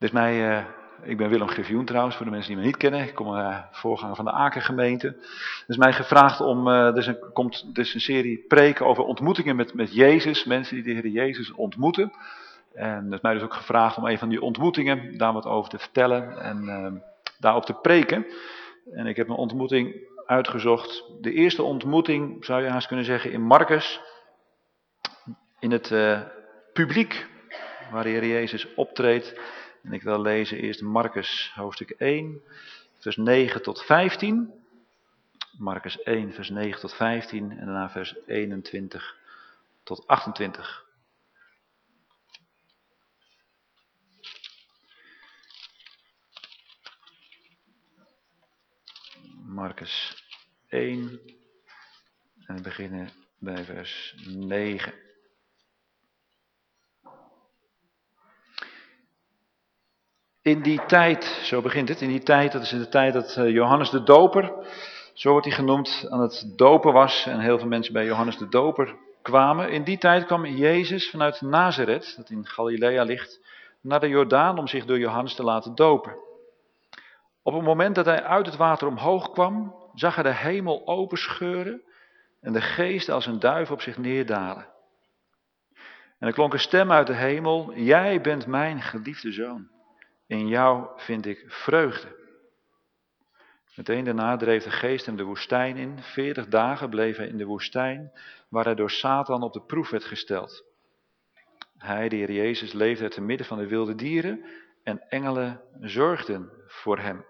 Dit is mij, uh, ik ben Willem Griffioen trouwens, voor de mensen die me niet kennen. Ik kom uh, voorganger van de Akengemeente. Het is mij gevraagd om, dus een, komt dus een serie preken over ontmoetingen met, met Jezus. Mensen die de Heer Jezus ontmoeten. En het is mij dus ook gevraagd om een van die ontmoetingen daar wat over te vertellen en uh, daarop te preken. En ik heb een ontmoeting uitgezocht. De eerste ontmoeting, zou je haast kunnen zeggen, in Marcus. In het publiek, waar de Heer Jezus optreedt. En ik wil lezen eerst Marcus hoofdstuk 1, vers 9 tot 15. Marcus 1, vers 9 tot 15 en daarna vers 21 tot 28. Marcus 1 en we beginnen bij vers 9. In die tijd, zo begint het, in die tijd, dat is in de tijd dat eh, Johannes de Doper, zo wordt hij genoemd, aan het dopen was en heel veel mensen bij Johannes de Doper kwamen. In die tijd kwam Jezus vanuit Nazareth, dat in Galilea ligt, naar de Jordaan om zich door Johannes te laten dopen. Op het moment dat hij uit het water omhoog kwam, zag hij de hemel openscheuren en de geest als een duif op zich neerdalen. En er klonk een stem uit de hemel, jij bent mijn geliefde zoon. In jou vind ik vreugde. Meteen daarna dreef de geest hem de woestijn in. Veertig dagen bleef hij in de woestijn, waar hij door Satan op de proef werd gesteld. Hij, de Heer Jezus, leefde te midden van de wilde dieren en engelen zorgden voor hem.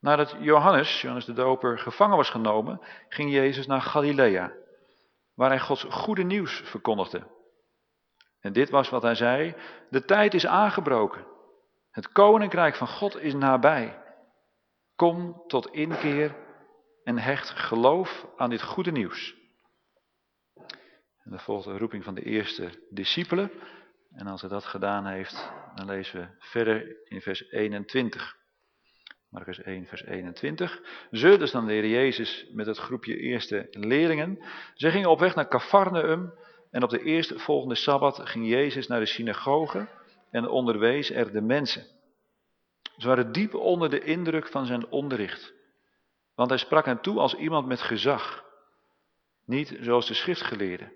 Nadat Johannes, Johannes de Doper, gevangen was genomen, ging Jezus naar Galilea, waar hij Gods goede nieuws verkondigde. En dit was wat hij zei, de tijd is aangebroken. Het koninkrijk van God is nabij. Kom tot inkeer en hecht geloof aan dit goede nieuws. En dan volgt de roeping van de eerste discipelen. En als hij dat gedaan heeft, dan lezen we verder in vers 21. Marcus 1, vers 21. Ze, dus dan de Jezus met het groepje eerste leerlingen. Ze gingen op weg naar Cafarnaum. En op de eerste volgende Sabbat ging Jezus naar de synagoge en onderwees er de mensen. Ze waren diep onder de indruk van zijn onderricht. Want hij sprak hen toe als iemand met gezag. Niet zoals de schriftgeleerden.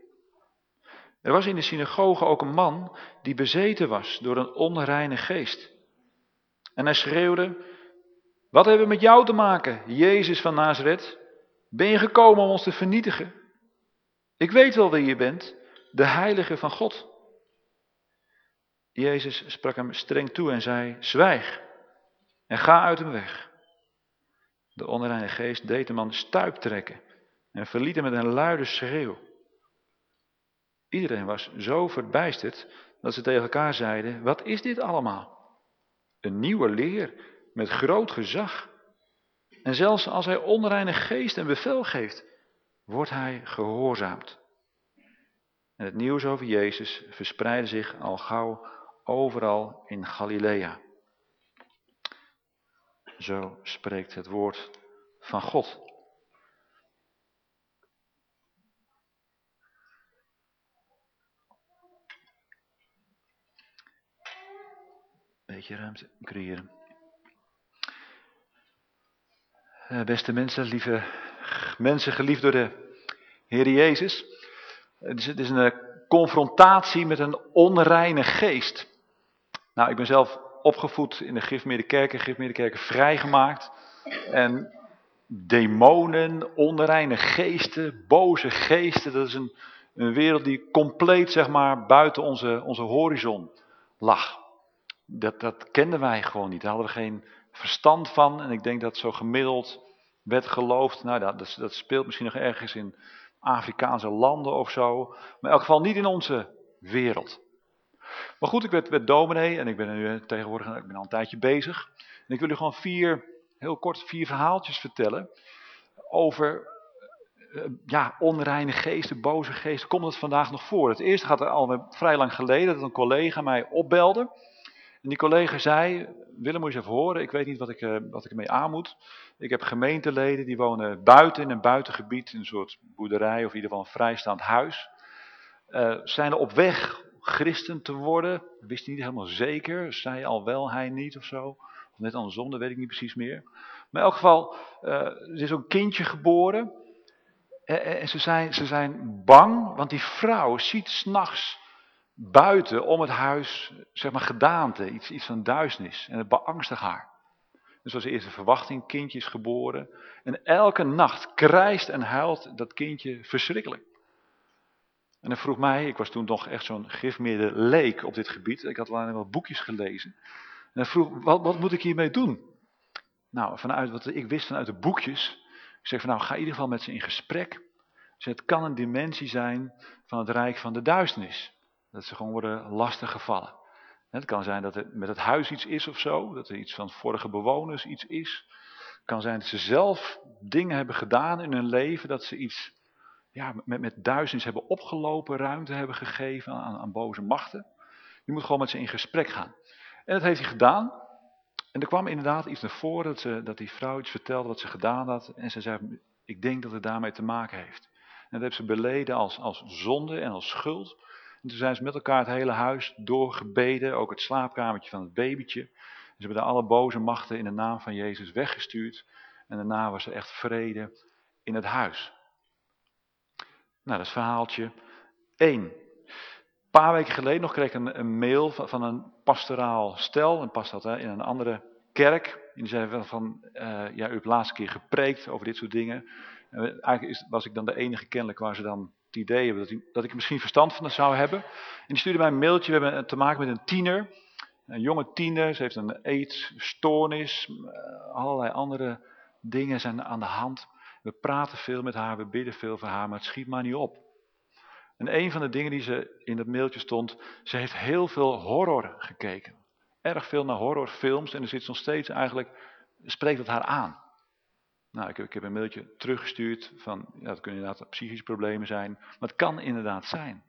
Er was in de synagoge ook een man die bezeten was door een onreine geest. En hij schreeuwde, wat hebben we met jou te maken, Jezus van Nazareth? Ben je gekomen om ons te vernietigen? Ik weet wel wie je bent, de heilige van God. Jezus sprak hem streng toe en zei, zwijg en ga uit hem weg. De onreine geest deed de man stuip trekken en verliet hem met een luide schreeuw. Iedereen was zo verbijsterd dat ze tegen elkaar zeiden, wat is dit allemaal? Een nieuwe leer met groot gezag. En zelfs als hij onreine geest en bevel geeft, wordt hij gehoorzaamd. En het nieuws over Jezus verspreidde zich al gauw overal in Galilea. Zo spreekt het woord van God. Beetje ruimte creëren. Eh, beste mensen, lieve mensen, geliefd door de Heer Jezus. Het is, een confrontatie met een onreine geest. Nou, ik ben zelf opgevoed in de Gifmeerderkerken, Gifmeerderkerken vrijgemaakt. En demonen, onreine geesten, boze geesten, dat is een, een wereld die compleet, zeg maar, buiten onze, onze horizon lag. Dat, dat kenden wij gewoon niet, daar hadden we geen verstand van. En ik denk dat zo gemiddeld werd geloofd, nou dat, dat speelt misschien nog ergens in Afrikaanse landen of zo. Maar in elk geval niet in onze wereld. Maar goed, ik werd, werd dominee en ik ben nu tegenwoordig ik ben al een tijdje bezig. En ik wil u gewoon vier, heel kort, vier verhaaltjes vertellen over uh, ja, onreine geesten, boze geesten. Komt het vandaag nog voor? Het eerste gaat er al vrij lang geleden dat een collega mij opbelde. En die collega zei, Willem moet je even horen, ik weet niet wat ik, uh, wat ik ermee aan moet. Ik heb gemeenteleden die wonen buiten in een buitengebied, in een soort boerderij of in ieder geval een vrijstaand huis. Uh, zijn er op weg christen te worden. Wist hij niet helemaal zeker. Zei al wel hij niet of zo. Of net andersom, dat weet ik niet precies meer. Maar in elk geval, uh, er is een kindje geboren. En, ze, zijn, ze zijn bang, want die vrouw ziet s'nachts buiten om het huis, zeg maar, gedaante, iets, iets van duisternis. En het beangstigt haar. Dus was eerst een verwachting, kindje is geboren. En elke nacht krijst en huilt dat kindje verschrikkelijk. En hij vroeg mij, ik was toen nog echt zo'n gifmeerde leek op dit gebied. Ik had alleen wel boekjes gelezen. En hij vroeg, wat, wat moet ik hiermee doen? Nou, vanuit wat ik wist vanuit de boekjes. Ik zeg van nou, ga in ieder geval met ze in gesprek. Dus het kan een dimensie zijn van het rijk van de duisternis. Dat ze gewoon worden lastig gevallen. Het kan zijn dat er met het huis iets is of zo. Dat er iets van vorige bewoners iets is. Het kan zijn dat ze zelf dingen hebben gedaan in hun leven. Dat ze iets ja, met, met duizends hebben opgelopen, ruimte hebben gegeven aan, aan boze machten. Je moet gewoon met ze in gesprek gaan. En dat heeft hij gedaan. En er kwam inderdaad iets naar voren dat, ze, dat die vrouw iets vertelde wat ze gedaan had. En ze zei, ik denk dat het daarmee te maken heeft. En dat heeft ze beleden als, als zonde en als schuld. En toen zijn ze met elkaar het hele huis doorgebeden, ook het slaapkamertje van het babytje. ze hebben daar alle boze machten in de naam van Jezus weggestuurd. En daarna was er echt vrede in het huis. Nou, dat is verhaaltje 1. Een paar weken geleden nog kreeg ik een, een mail van, van, een pastoraal stel. En past dat hè, in een andere kerk. En die zeiden van, uh, ja, u hebt de laatste keer gepreekt over dit soort dingen. En eigenlijk is, was ik dan de enige kennelijk waar ze dan het idee hebben dat, ik, misschien verstand van zou hebben. En die stuurde mij een mailtje, we hebben te maken met een tiener. Een jonge tiener, ze heeft een eetstoornis, uh, allerlei andere dingen zijn aan de hand. We praten veel met haar, we bidden veel voor haar, maar het schiet maar niet op. En een van de dingen die ze in dat mailtje stond, ze heeft heel veel horror gekeken. Erg veel naar horrorfilms en er zit nog steeds eigenlijk, spreekt het haar aan. Nou, ik heb, ik heb een mailtje teruggestuurd van, ja, dat kunnen inderdaad psychische problemen zijn. Maar het kan inderdaad zijn.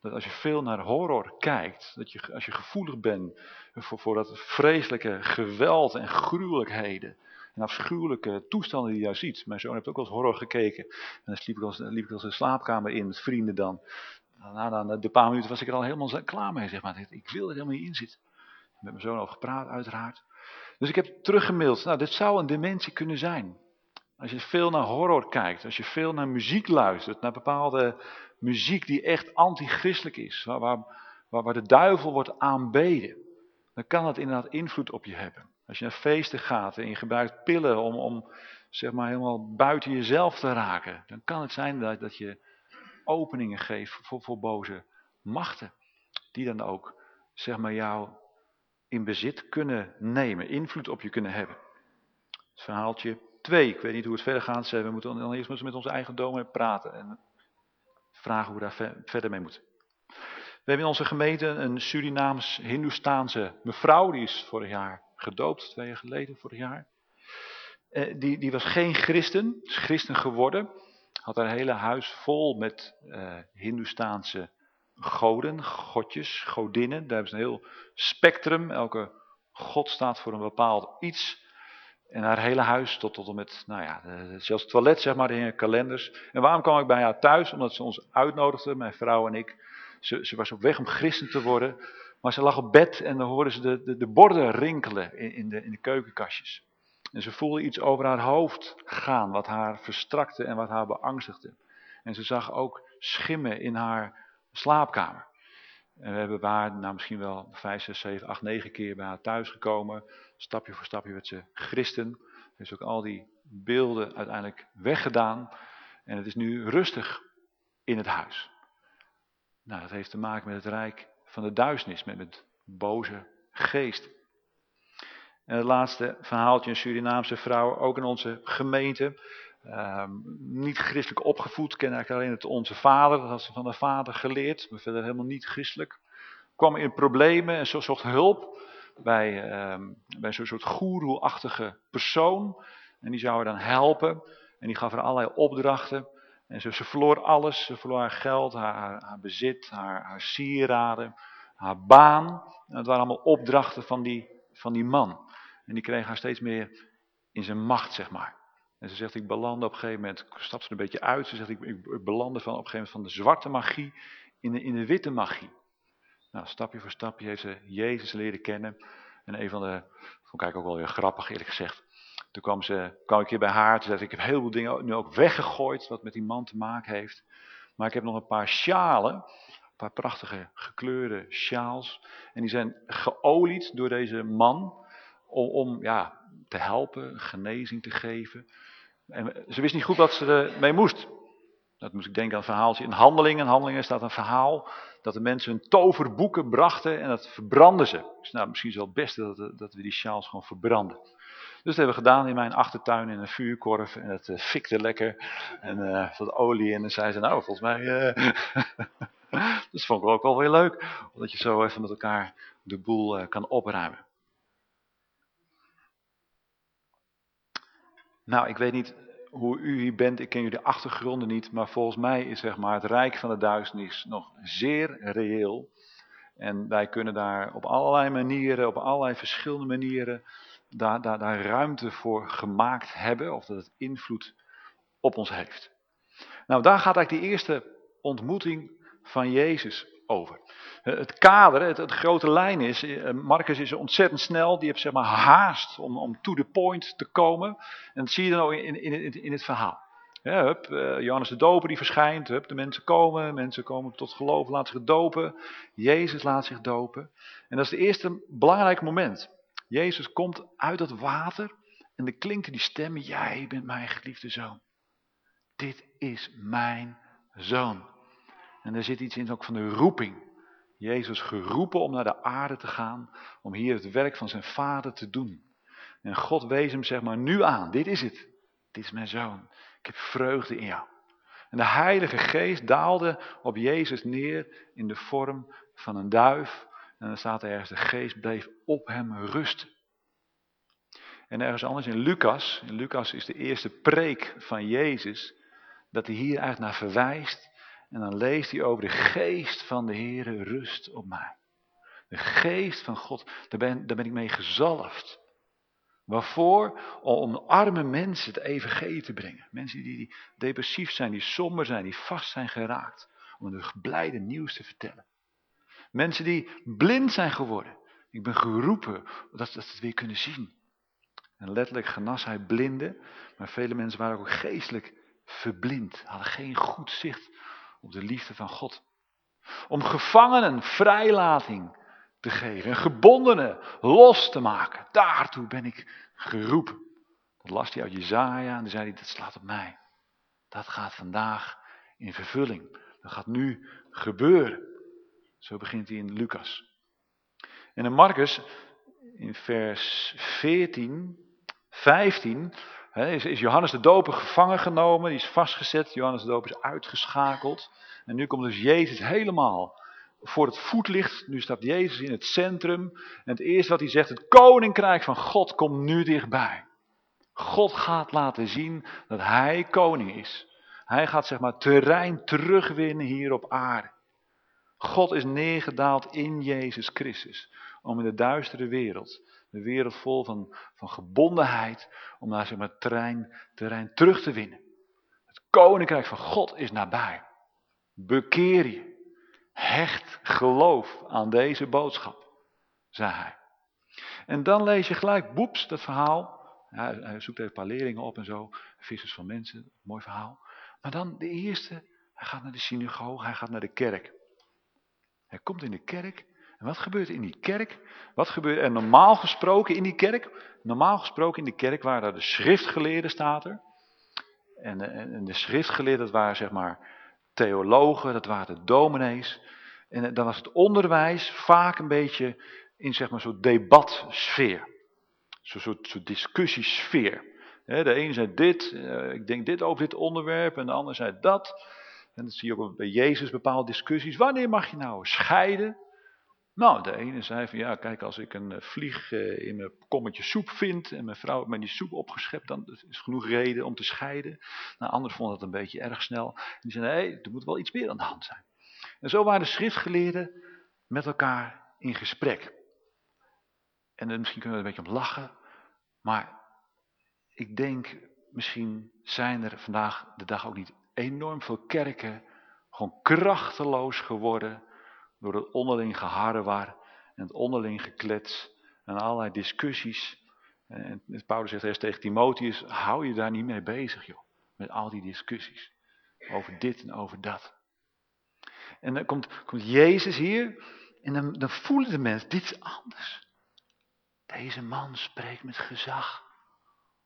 Dat als je veel naar horror kijkt, dat je, als je gevoelig bent voor, voor dat vreselijke geweld en gruwelijkheden, en afschuwelijke toestanden die je daar ziet. Mijn zoon heeft ook wel eens horror gekeken. En dan liep ik als, liep ik als de slaapkamer in met vrienden dan. Na, na de paar minuten was ik er al helemaal klaar mee. Zeg maar. Ik wil er helemaal niet in zitten. Met mijn zoon over gepraat uiteraard. Dus ik heb teruggemaild. Nou, dit zou een dementie kunnen zijn. Als je veel naar horror kijkt. Als je veel naar muziek luistert. Naar bepaalde muziek die echt antichristelijk is. Waar, waar, waar de duivel wordt aanbeden. Dan kan het inderdaad invloed op je hebben. Als je naar feesten gaat en je gebruikt pillen om, om zeg maar helemaal buiten jezelf te raken. Dan kan het zijn dat, dat je openingen geeft voor, boze machten. Die dan ook zeg maar jou in bezit kunnen nemen. Invloed op je kunnen hebben. Het verhaaltje 2. Ik weet niet hoe het verder gaat. We moeten dan eerst met onze eigen domen praten. En vragen hoe we daar verder mee moeten. We hebben in onze gemeente een Surinaams-Hindoestaanse mevrouw. Die is vorig jaar gedoopt, twee jaar geleden, vorig jaar. Eh, die, die was geen christen, is christen geworden. Had haar hele huis vol met uh, Hindoestaanse goden, godjes, godinnen. Daar hebben een heel spectrum. Elke god staat voor een bepaald iets. En haar hele huis tot, tot en met, nou ja, zelfs het toilet zeg maar, de kalenders. En waarom kwam ik bij haar thuis? Omdat ze ons uitnodigde, mijn vrouw en ik. Ze, ze was op weg om christen te worden. Maar ze lag op bed en dan hoorden ze de, de, de borden rinkelen in, in, de, in de keukenkastjes. En ze voelde iets over haar hoofd gaan, wat haar verstrakte en wat haar beangstigde. En ze zag ook schimmen in haar slaapkamer. En we hebben haar, nou misschien wel vijf, zes, zeven, acht, negen keer bij haar thuis gekomen. Stapje voor stapje werd ze christen. Heeft ook al die beelden uiteindelijk weggedaan. En het is nu rustig in het huis. Nou, dat heeft te maken met het rijk van de duisternis, met het boze geest. En het laatste verhaaltje, een Surinaamse vrouw, ook in onze gemeente. Ehm, niet christelijk opgevoed, ken eigenlijk alleen het onze vader, dat had ze van de vader geleerd, maar verder helemaal niet christelijk. Kwam in problemen en zo zocht hulp bij, ehm, bij zo'n soort goeroe-achtige persoon. En die zou haar dan helpen en die gaf haar allerlei opdrachten. En ze, verloor alles, ze verloor haar geld, haar, haar bezit, haar, haar sieraden, haar baan. En dat waren allemaal opdrachten van die, van die man. En die kreeg haar steeds meer in zijn macht, zeg maar. En ze zegt, ik belandde op een gegeven moment, stap ze een beetje uit. Ze zegt, ik, ik belandde van, op een gegeven moment van de zwarte magie in de, in de witte magie. Nou, stapje voor stapje heeft ze Jezus leren kennen. En een van de, vond ik ook wel weer grappig eerlijk gezegd. Toen kwam, ze, kwam ik hier bij haar, toen zei ik, heb heel veel dingen nu ook weggegooid wat met die man te maken heeft. Maar ik heb nog een paar sjalen, een paar prachtige gekleurde sjaals. En die zijn geolied door deze man om, om ja, te helpen, genezing te geven. En ze wist niet goed wat ze ermee moest. Dat moest ik denken aan een verhaaltje in Handelingen. In Handelingen staat een verhaal dat de mensen hun toverboeken brachten en dat verbranden ze. Dus nou, misschien is het wel het beste dat, dat we die sjaals gewoon verbranden. Dus dat hebben we gedaan in mijn achtertuin in een vuurkorf en het uh, fikte lekker. En uh, wat olie en dan zei ze, nou volgens mij... Uh... dat vond ik ook wel weer leuk, omdat je zo even met elkaar de boel kan opruimen. Nou, ik weet niet hoe u hier bent, ik ken jullie achtergronden niet, maar volgens mij is zeg maar, het rijk van de duisternis nog zeer reëel. En wij kunnen daar op allerlei manieren, op allerlei verschillende manieren, daar, daar, daar ruimte voor gemaakt hebben, of dat het invloed op ons heeft. Nou, daar gaat eigenlijk die eerste ontmoeting van Jezus over. Eh, het kader, het, het, grote lijn is, eh, Marcus is ontzettend snel, die heeft zeg maar haast om, om to the point te komen. En dat zie je dan in, in, in, in het verhaal. Ja, hup, uh, Johannes de Doper die verschijnt, hup, de mensen komen, mensen komen tot geloof, laten zich dopen. Jezus laat zich dopen. En dat is het eerste belangrijke moment. Jezus komt uit dat water en er klinkt die stem, jij bent mijn geliefde zoon. Dit is mijn zoon. En er zit iets in ook van de roeping. Jezus geroepen om naar de aarde te gaan, om hier het werk van zijn vader te doen. En God wees hem zeg maar nu aan, dit is het. Dit is mijn zoon. Ik heb vreugde in jou. En de heilige geest daalde op Jezus neer in de vorm van een duif. En dan staat er ergens, de geest bleef op hem rusten. En ergens anders in Lucas, in Lucas is de eerste preek van Jezus, dat hij hier eigenlijk naar verwijst en dan leest hij over de geest van de Heere rust op mij. De geest van God, daar ben, daar ben ik mee gezalfd. Waarvoor? Om arme mensen het evangelie te brengen. Mensen die, die depressief zijn, die somber zijn, die vast zijn geraakt. Om hun blijde nieuws te vertellen. Mensen die blind zijn geworden. Ik ben geroepen dat ze het weer kunnen zien. En letterlijk genas hij blinden. Maar vele mensen waren ook geestelijk verblind. Hadden geen goed zicht op de liefde van God. Om gevangenen vrijlating te geven en gebondenen los te maken. Daartoe ben ik geroepen. Dat las hij uit Jezaja en dan zei hij, dat slaat op mij. Dat gaat vandaag in vervulling. Dat gaat nu gebeuren. Zo begint hij in Lucas. En in Marcus, in vers 14, 15, is, is Johannes de Doper gevangen genomen, die is vastgezet, Johannes de Doper is uitgeschakeld. En nu komt dus Jezus helemaal voor het voetlicht. Nu staat Jezus in het centrum. En het eerste wat hij zegt, het koninkrijk van God komt nu dichtbij. God gaat laten zien dat hij koning is. Hij gaat zeg maar terrein terugwinnen hier op aarde. God is neergedaald in Jezus Christus. Om in de duistere wereld de wereld vol van, van gebondenheid, om naar zeg maar, terrein, terrein terug te winnen. Het koninkrijk van God is nabij. Bekeer je. Hecht geloof aan deze boodschap, zei hij. En dan lees je gelijk, boeps, dat verhaal. Hij zoekt even een paar leerlingen op en zo. Vissers van mensen, mooi verhaal. Maar dan de eerste, hij gaat naar de synagoge, hij gaat naar de kerk. Hij komt in de kerk en wat gebeurt er in die kerk? Wat gebeurt er normaal gesproken in die kerk? Normaal gesproken in die kerk waren er de schriftgeleerden, staat er. En de, en de schriftgeleerden, dat waren zeg maar theologen, dat waren de dominees. En dan was het onderwijs vaak een beetje in zeg maar zo'n debatsfeer. Zo'n soort, soort discussiesfeer. De een zei dit, eh, ik denk dit over dit onderwerp, en de ander zei dat. En dat zie je ook bij Jezus bepaalde discussies. Wanneer mag je nou scheiden? Nou, de ene zei van ja, kijk, als ik een eh, vlieg eh, in mijn kommetje soep vind en mijn vrouw heeft mij die soep opgeschept, dan is genoeg reden om te scheiden. Nou, anderen vonden dat een beetje erg snel. En die zeiden, hé, er moet wel iets meer aan de hand zijn. En zo waren de schriftgeleerden met elkaar in gesprek. En misschien kunnen we er een beetje om lachen, maar ik denk, misschien zijn er vandaag de dag ook niet enorm veel kerken gewoon krachteloos geworden door het onderling geharrewar en het onderling geklets en allerlei discussies. En Paulus zegt eerst tegen Timotheus, hou je daar niet mee bezig joh, met al die discussies. Over dit en over dat. En dan komt, komt Jezus hier en dan, dan voelen de mensen, dit is anders. Deze man spreekt met gezag.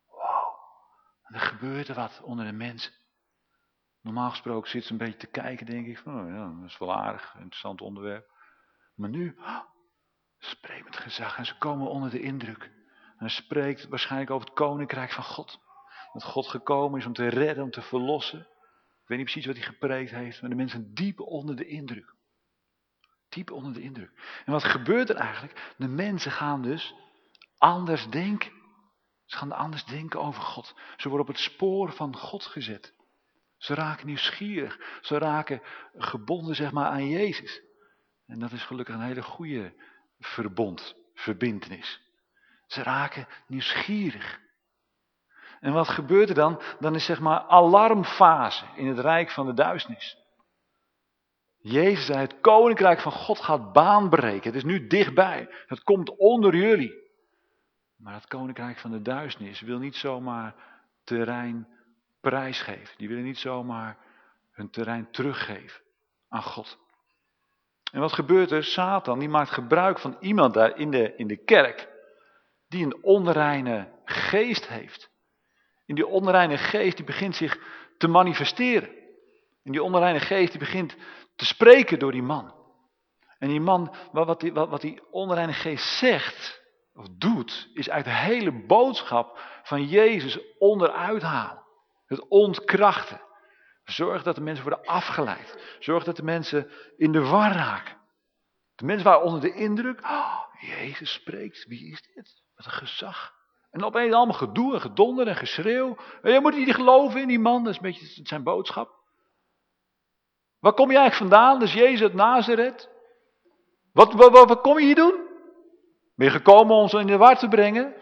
Wow. En er gebeurt er wat onder de mensen. Normaal gesproken zit ze een beetje te kijken, denk ik, van, oh ja, dat is wel aardig, interessant onderwerp. Maar nu, oh, spreekt met gezag en ze komen onder de indruk. En spreekt waarschijnlijk over het koninkrijk van God. Dat God gekomen is om te redden, om te verlossen. Ik weet niet precies wat hij gepreekt heeft, maar de mensen diep onder de indruk. Diep onder de indruk. En wat gebeurt er eigenlijk? De mensen gaan dus anders denken. Ze gaan anders denken over God. Ze worden op het spoor van God gezet. Ze raken nieuwsgierig. Ze raken gebonden zeg maar aan Jezus. En dat is gelukkig een hele goede verbond, verbindenis. Ze raken nieuwsgierig. En wat gebeurt er dan? Dan is zeg maar alarmfase in het rijk van de duisternis. Jezus zei, het koninkrijk van God gaat baanbreken. Het is nu dichtbij. Het komt onder jullie. Maar het koninkrijk van de duisternis wil niet zomaar terrein prijsgeven. Die willen niet zomaar hun terrein teruggeven aan God. En wat gebeurt er? Satan die maakt gebruik van iemand daar in de, in de kerk. Die een onreine geest heeft. En die onreine geest die begint zich te manifesteren. En die onreine geest die begint te spreken door die man. En die man, wat die, wat, die onreine geest zegt, of doet, is uit de hele boodschap van Jezus onderuit halen. Het ontkrachten. Zorg dat de mensen worden afgeleid. Zorg dat de mensen in de war raken. De mensen waren onder de indruk. Oh, Jezus spreekt. Wie is dit? Wat een gezag. En opeens allemaal gedoe en gedonder en geschreeuw. En je moet niet geloven in die man. Dat is een beetje zijn boodschap. Waar kom je eigenlijk vandaan? Is Jezus uit Nazareth. Wat, wat, wat, wat kom je hier doen? Ben je gekomen om ons in de war te brengen?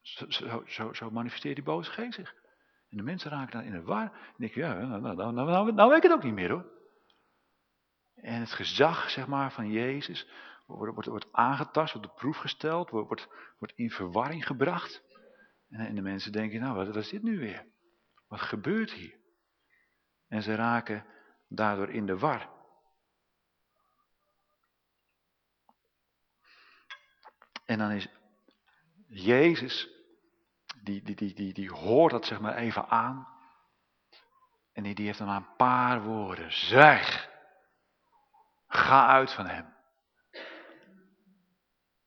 Zo, zo, zo manifesteert die boze geest zich. En de mensen raken dan in de war. En denk ja, nou, nou, nou, nou, nou, nou weet ik het ook niet meer hoor. En het gezag, zeg maar, van Jezus wordt, wordt, wordt aangetast, wordt op proef gesteld, wordt, wordt, in verwarring gebracht. En, en de mensen denken, nou, wat is dit nu weer? Wat gebeurt hier? En ze raken daardoor in de war. En dan is Jezus, die, die, die, die, die hoort dat zeg maar even aan. En die, die heeft dan maar een paar woorden. Zwijg. Ga uit van hem.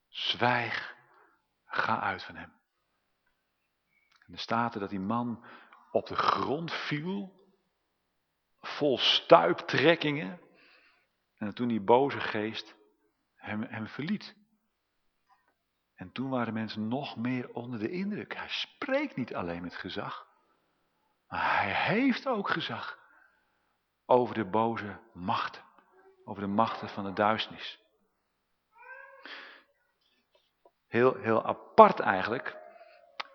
Zwijg. Ga uit van hem. En er staat er dat die man op de grond viel. Vol stuiptrekkingen. En toen die boze geest hem, hem verliet. En toen waren mensen nog meer onder de indruk. Hij spreekt niet alleen met gezag, maar hij heeft ook gezag over de boze machten, over de machten van de duisternis. Heel, heel apart eigenlijk,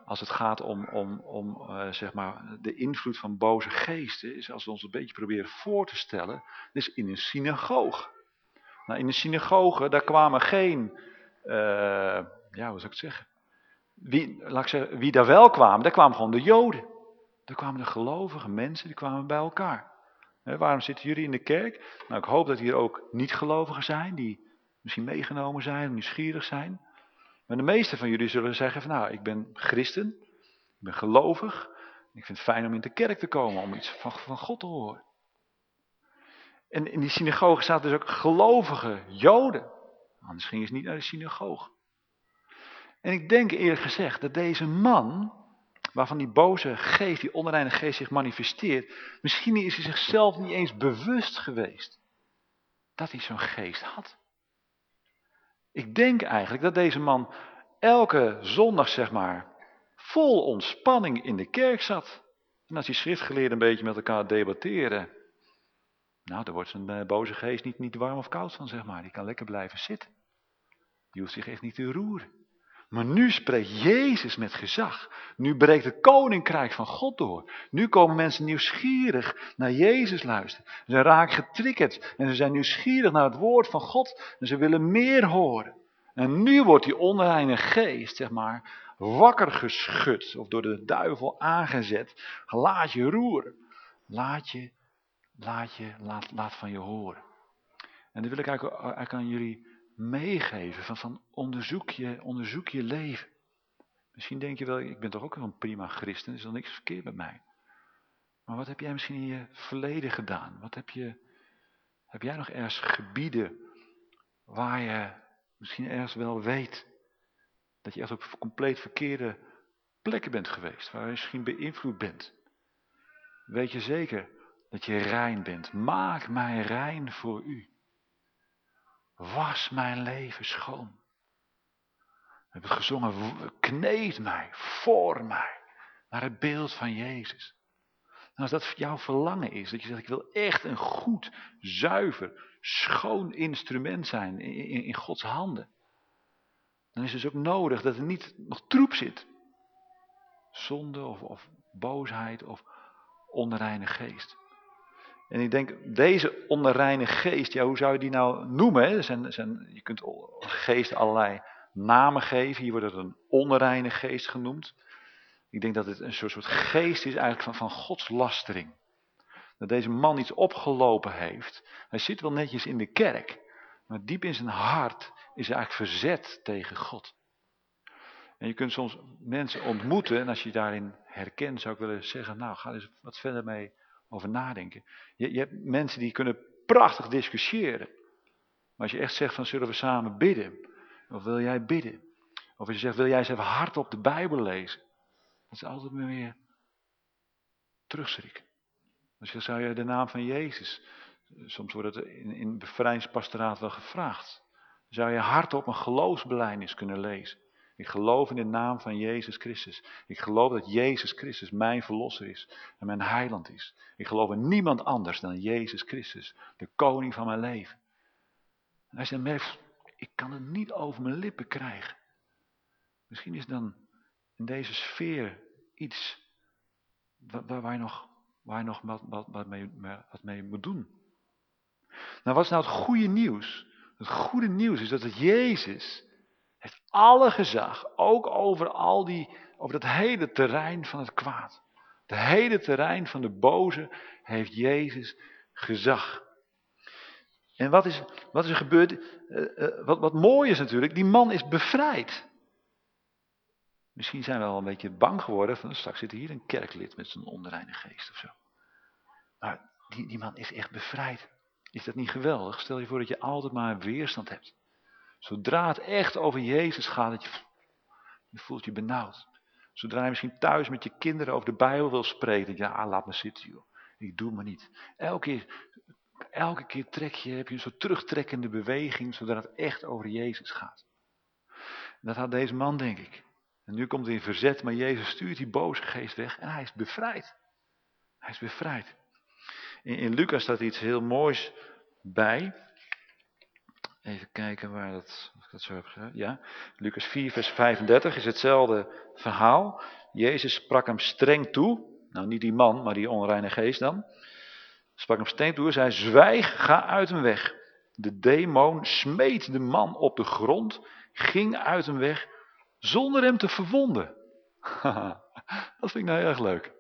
als het gaat om, om, om uh, zeg maar de invloed van boze geesten, is als we ons een beetje proberen voor te stellen, is in een synagoge. Nou, in een synagoge, daar kwamen geen... Uh, ja, hoe zou ik het zeggen? Wie, laat ik zeggen, wie daar wel kwamen, daar kwamen gewoon de Joden. Daar kwamen de gelovige mensen, die kwamen bij elkaar. waarom zitten jullie in de kerk? Nou, ik hoop dat hier ook niet-gelovigen zijn, die misschien meegenomen zijn, nieuwsgierig zijn. Maar de meeste van jullie zullen zeggen van, nou, ik ben christen, ik ben gelovig. Ik vind het fijn om in de kerk te komen, om iets van, van God te horen. En in die synagoge zaten dus ook gelovige Joden. Anders gingen ze niet naar de synagoge. En ik denk eerlijk gezegd dat deze man, waarvan die boze geest, die onreine geest zich manifesteert, misschien is hij zichzelf niet eens bewust geweest dat hij zo'n geest had. Ik denk eigenlijk dat deze man elke zondag, zeg maar, vol ontspanning in de kerk zat. En als die schriftgeleerden een beetje met elkaar debatteren, nou, daar wordt zijn eh, boze geest niet, niet warm of koud van, zeg maar. Die kan lekker blijven zitten. Die hoeft zich echt niet te roeren. Maar nu spreekt Jezus met gezag. Nu breekt het koninkrijk van God door. Nu komen mensen nieuwsgierig naar Jezus luisteren. Ze raken getriggerd en ze zijn nieuwsgierig naar het woord van God en ze willen meer horen. En nu wordt die onreine geest, zeg maar, wakker geschud of door de duivel aangezet. Laat je roeren. Laat je, laat je, laat, laat van je horen. En dat wil ik eigenlijk, eigenlijk aan jullie meegeven. Van, van onderzoek, je, onderzoek je leven. Misschien denk je wel, ik ben toch ook wel een prima christen, is er niks verkeerd met mij. Maar wat heb jij misschien in je verleden gedaan? Wat heb je, heb jij nog ergens gebieden waar je misschien ergens wel weet dat je echt op compleet verkeerde plekken bent geweest, waar je misschien beïnvloed bent? Weet je zeker dat je rein bent? Maak mij rein voor u. Was mijn leven schoon. We hebben gezongen, kneed mij, voor mij, naar het beeld van Jezus. En als dat jouw verlangen is, dat je zegt, ik wil echt een goed, zuiver, schoon instrument zijn in, in, Gods handen. Dan is het dus ook nodig dat er niet nog troep zit. Zonde of, of boosheid of onreine geest. En ik denk, deze onreine geest, ja, hoe zou je die nou noemen? Zijn, je kunt geest allerlei namen geven. Hier wordt het een onreine geest genoemd. Ik denk dat het een soort, soort geest is eigenlijk van, van Gods lastering. Dat deze man iets opgelopen heeft. Hij zit wel netjes in de kerk. Maar diep in zijn hart is hij eigenlijk verzet tegen God. En je kunt soms mensen ontmoeten. En als je daarin herkent zou ik willen zeggen. Nou ga eens wat verder mee over nadenken. Je, je hebt mensen die kunnen prachtig discussiëren. Maar als je echt zegt van zullen we samen bidden. Of wil jij bidden? Of als je zegt, wil jij eens even hardop de Bijbel lezen? Dat is altijd meer weer terugschrik. Dus dan zou je de naam van Jezus, soms wordt het in, in bevrijdingspastoraat wel gevraagd. Zou je hardop een geloofsbelijdenis kunnen lezen. Ik geloof in de naam van Jezus Christus. Ik geloof dat Jezus Christus mijn verlosser is en mijn heiland is. Ik geloof in niemand anders dan Jezus Christus, de koning van mijn leven. En als je ik kan het niet over mijn lippen krijgen. Misschien is dan in deze sfeer iets waar, waar je nog, waar nog wat, mee, wat mee moet doen. Nou, wat is nou het goede nieuws? Het goede nieuws is dat het Jezus alle gezag, ook over al die, over dat hele terrein van het kwaad. Het hele terrein van de boze heeft Jezus gezag. En wat is, wat is er gebeurd? Uh, uh, wat, wat mooi is natuurlijk, die man is bevrijd. Misschien zijn we al een beetje bang geworden van straks zit hier een kerklid met zijn onreine geest of zo. Maar die, die man is echt bevrijd. Is dat niet geweldig? Stel je voor dat je altijd maar weerstand hebt. Zodra het echt over Jezus gaat, dat je, je voelt je benauwd. Zodra je misschien thuis met je kinderen over de Bijbel wil spreken, ja, ah, laat me zitten joh. Ik doe maar niet. Elke keer Elke keer trek je, heb je een soort terugtrekkende beweging, zodat het echt over Jezus gaat. Dat had deze man, denk ik. En nu komt hij in verzet, maar Jezus stuurt die boze geest weg en hij is bevrijd. Hij is bevrijd. In, in Lucas staat iets heel moois bij. Even kijken waar dat, ik dat zo heb gezegd. Ja, Lucas 4 vers 35 is hetzelfde verhaal. Jezus sprak hem streng toe. Nou, niet die man, maar die onreine geest dan sprak hem steen toe, zei, zwijg, ga uit hem weg. De demon smeet de man op de grond, ging uit hem weg, zonder hem te verwonden. dat vind ik nou erg leuk.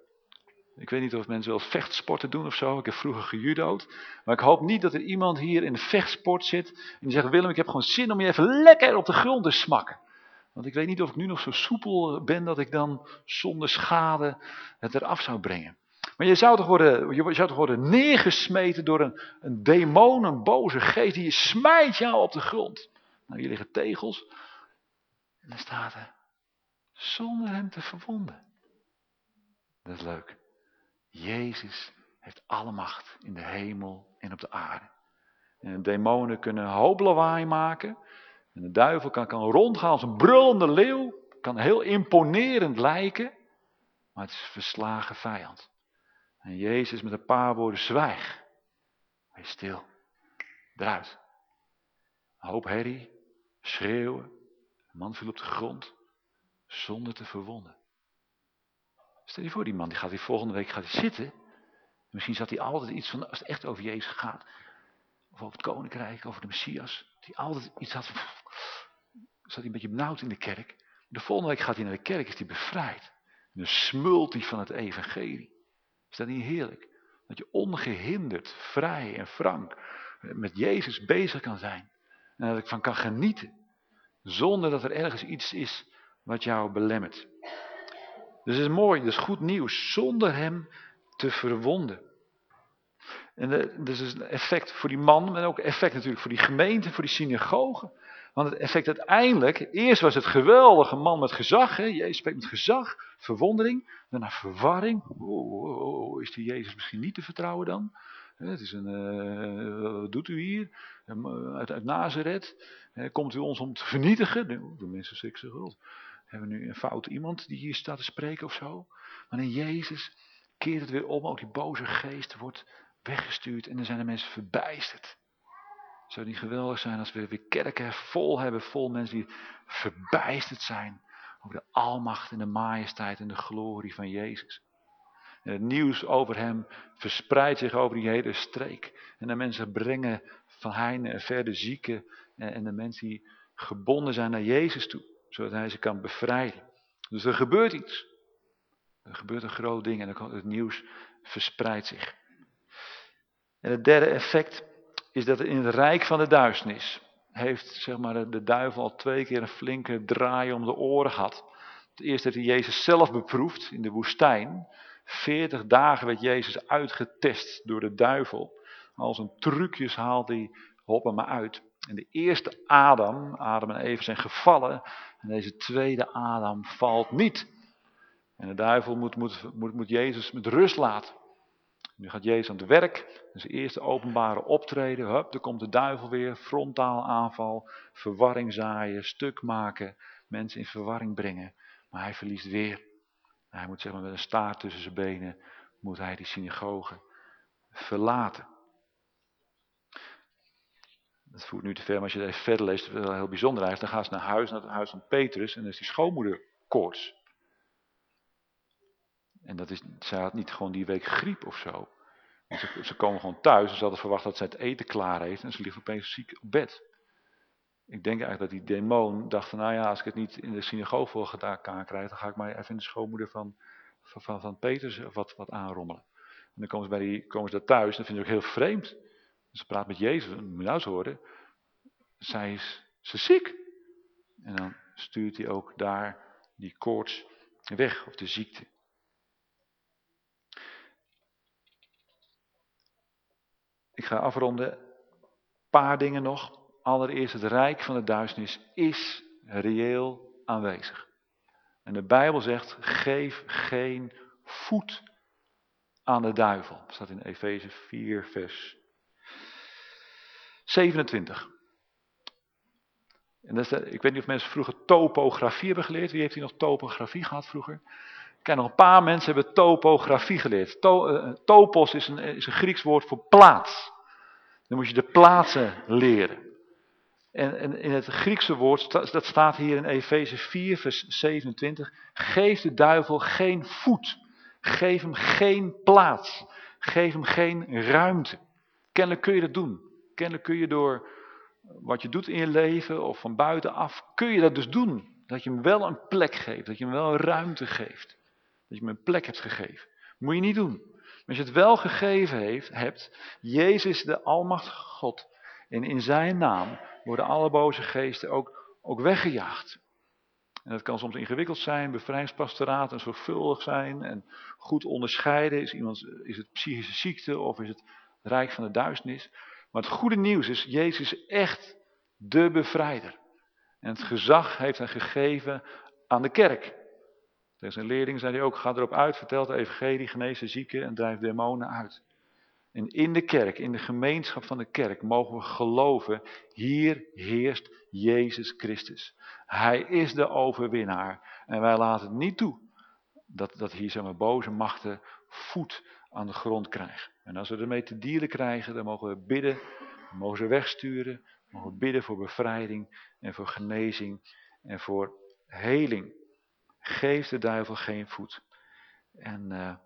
Ik weet niet of mensen wel vechtsporten doen of zo. Ik heb vroeger gejudo'd. Maar ik hoop niet dat er iemand hier in de vechtsport zit. En die zegt, Willem, ik heb gewoon zin om je even lekker op de grond te smakken. Want ik weet niet of ik nu nog zo soepel ben dat ik dan zonder schade het eraf zou brengen. Maar je zou toch worden, je zou toch worden neergesmeten door een, een demon, een boze geest, die smijt jou op de grond. Nou, hier liggen tegels. En dan staat er, zonder hem te verwonden. Dat is leuk. Jezus heeft alle macht in de hemel en op de aarde. En de demonen kunnen hoop maken. En de duivel kan, kan rondgaan als een brullende leeuw. Kan heel imponerend lijken. Maar het is een verslagen vijand. En Jezus met een paar woorden, zwijg. Wees stil. Eruit. Een hoop herrie, schreeuwen. De man viel op de grond. zonder te verwonden. Stel je voor, die man die gaat die volgende week gaat hij zitten. Misschien zat hij altijd iets van, als het echt over Jezus gaat. Of over het koninkrijk, over de Messias. Die altijd iets had van, zat hij een beetje benauwd in de kerk. De volgende week gaat hij naar de kerk, is hij bevrijd. En dan smult hij van het evangelie. Is dat niet heerlijk? Dat je ongehinderd, vrij en frank met Jezus bezig kan zijn. En dat ik van kan genieten. Zonder dat er ergens iets is wat jou belemmert. Dus is mooi, dat is goed nieuws. Zonder hem te verwonden. En dat is een effect voor die man, maar ook effect natuurlijk voor die gemeente, voor die synagogen. Want het effect uiteindelijk, eerst was het geweldige man met gezag, hè? Jezus spreekt met gezag, verwondering, daarna verwarring. Oh, is die Jezus misschien niet te vertrouwen dan? Het is een, uh, wat doet u hier? Uit, uit Nazareth? Komt u ons om te vernietigen? De mensen schrikken zich rot. Hebben we nu een fout iemand die hier staat te spreken of zo? Maar in Jezus keert het weer om, ook die boze geest wordt weggestuurd en dan zijn de mensen verbijsterd. Zou het niet geweldig zijn als we weer kerken vol hebben, vol mensen die verbijsterd zijn over de almacht en de majesteit en de glorie van Jezus. En het nieuws over hem verspreidt zich over die hele streek. En de mensen brengen van heine en verder zieken en de mensen die gebonden zijn naar Jezus toe, zodat hij ze kan bevrijden. Dus er gebeurt iets. Er gebeurt een groot ding en het nieuws verspreidt zich. En het derde effect is dat in het rijk van de duisternis heeft zeg maar, de duivel al twee keer een flinke draai om de oren gehad. Het eerste heeft hij Jezus zelf beproefd in de woestijn. Veertig dagen werd Jezus uitgetest door de duivel. Al zijn trucjes haalde hij hoppen maar uit. En de eerste Adam, Adam en Eva zijn gevallen. En deze tweede Adam valt niet. En de duivel moet, moet, moet, moet Jezus met rust laten. Nu gaat Jezus aan het werk, dus eerste openbare optreden, hup, er komt de duivel weer, frontaal aanval, verwarring zaaien, stuk maken, mensen in verwarring brengen. Maar hij verliest weer. Hij moet zeg maar met een staart tussen zijn benen, moet hij die synagoge verlaten. Dat voert nu te ver, maar als je even verder leest, is wel heel bijzonder eigenlijk. Dan gaan ze naar huis, naar het huis van Petrus en dan is die schoonmoeder koorts. En dat is, zij had niet gewoon die week griep of zo. Ze, ze, komen gewoon thuis en ze hadden verwacht dat zij het eten klaar heeft en ze ligt opeens ziek op bed. Ik denk eigenlijk dat die demon dacht van, nou ja, als ik het niet in de synagoge voor gedaan krijg, dan ga ik maar even in de schoonmoeder van, van, van, Petrus wat, wat aanrommelen. En dan komen ze, bij die, komen ze daar thuis en dat vinden ze ook heel vreemd. Ze praat met Jezus, moet nou horen. Zij is ze ziek. En dan stuurt hij ook daar die koorts weg, of de ziekte. Ik ga afronden. Paar dingen nog. Allereerst, het rijk van de duisternis is reëel aanwezig. En de Bijbel zegt, geef geen voet aan de duivel. Dat staat in Efeze 4, vers 27. En ik weet niet of mensen vroeger topografie hebben geleerd. Wie heeft hier nog topografie gehad vroeger? Ik ken nog een paar mensen hebben topografie geleerd. To, uh, topos is een, is een Grieks woord voor plaats. Dan moet je de plaatsen leren. En, en in het Griekse woord, dat staat hier in Efeze 4 vers 27. Geef de duivel geen voet. Geef hem geen plaats. Geef hem geen ruimte. Kennelijk kun je dat doen. Kun je door wat je doet in je leven of van buitenaf, kun je dat dus doen. Dat je hem wel een plek geeft, dat je hem wel ruimte geeft. Dat je hem een plek hebt gegeven. Moet je niet doen. Maar als je het wel gegeven heeft, hebt, Jezus de almachtige God. En in zijn naam worden alle boze geesten ook, ook weggejaagd. En dat kan soms ingewikkeld zijn, bevrijdingspastoraat en zorgvuldig zijn en goed onderscheiden. Is, iemand, is het psychische ziekte of is het rijk van de duisternis? Maar het goede nieuws is, Jezus is echt de bevrijder. En het gezag heeft hij gegeven aan de kerk. Tegen zijn leerlingen zei hij ook, ga erop uit, vertel de evangelie, genees de zieken en drijf demonen uit. En in de kerk, in de gemeenschap van de kerk, mogen we geloven, hier heerst Jezus Christus. Hij is de overwinnaar. En wij laten het niet toe dat, dat hier zeg maar, boze machten voet aan de grond krijgen. En als we ermee te dieren krijgen, dan mogen we bidden, dan mogen ze wegsturen, mogen we bidden voor bevrijding en voor genezing en voor heling. Geef de duivel geen voet. En uh,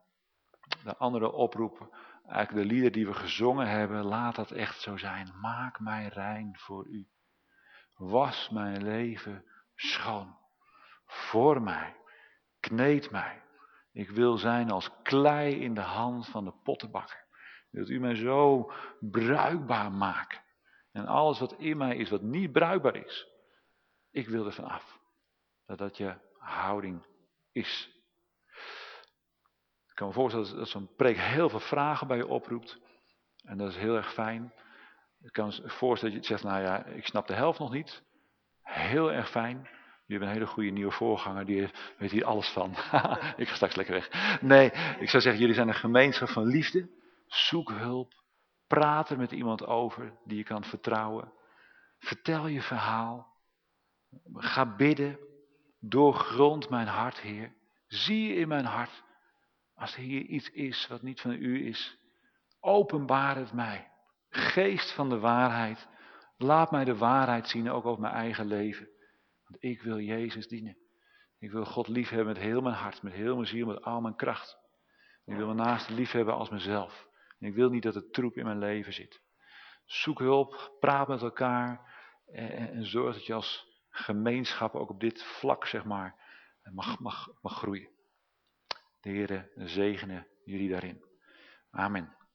de andere oproep, eigenlijk de lieden die we gezongen hebben, laat dat echt zo zijn. Maak mij rein voor u. Was mijn leven schoon. Voor mij. Kneed mij. Ik wil zijn als klei in de hand van de pottenbakker. Wilt u mij zo bruikbaar maken. En alles wat in mij is, wat niet bruikbaar is. Ik wil er van af. Dat dat je houding is. Ik kan me voorstellen dat zo'n preek heel veel vragen bij je oproept. En dat is heel erg fijn. Ik kan me voorstellen dat je zegt, nou ja, ik snap de helft nog niet. Heel erg fijn. Je hebt een hele goede nieuwe voorganger, die weet hier alles van. ik ga straks lekker weg. Nee, ik zou zeggen, jullie zijn een gemeenschap van liefde. Zoek hulp. Praat er met iemand over die je kan vertrouwen. Vertel je verhaal. Ga bidden. Doorgrond mijn hart, Heer. Zie je in mijn hart. Als er hier iets is wat niet van u is. Openbaar het mij. Geest van de waarheid. Laat mij de waarheid zien, ook over mijn eigen leven. Want ik wil Jezus dienen. Ik wil God liefhebben met heel mijn hart, met heel mijn ziel, met al mijn kracht. Ik wil mijn naaste liefhebben als mezelf. Ik wil niet dat het troep in mijn leven zit. Zoek hulp, praat met elkaar en, en zorg dat je als gemeenschap ook op dit vlak, zeg maar, mag, mag, mag groeien. De Heer zegene jullie daarin. Amen.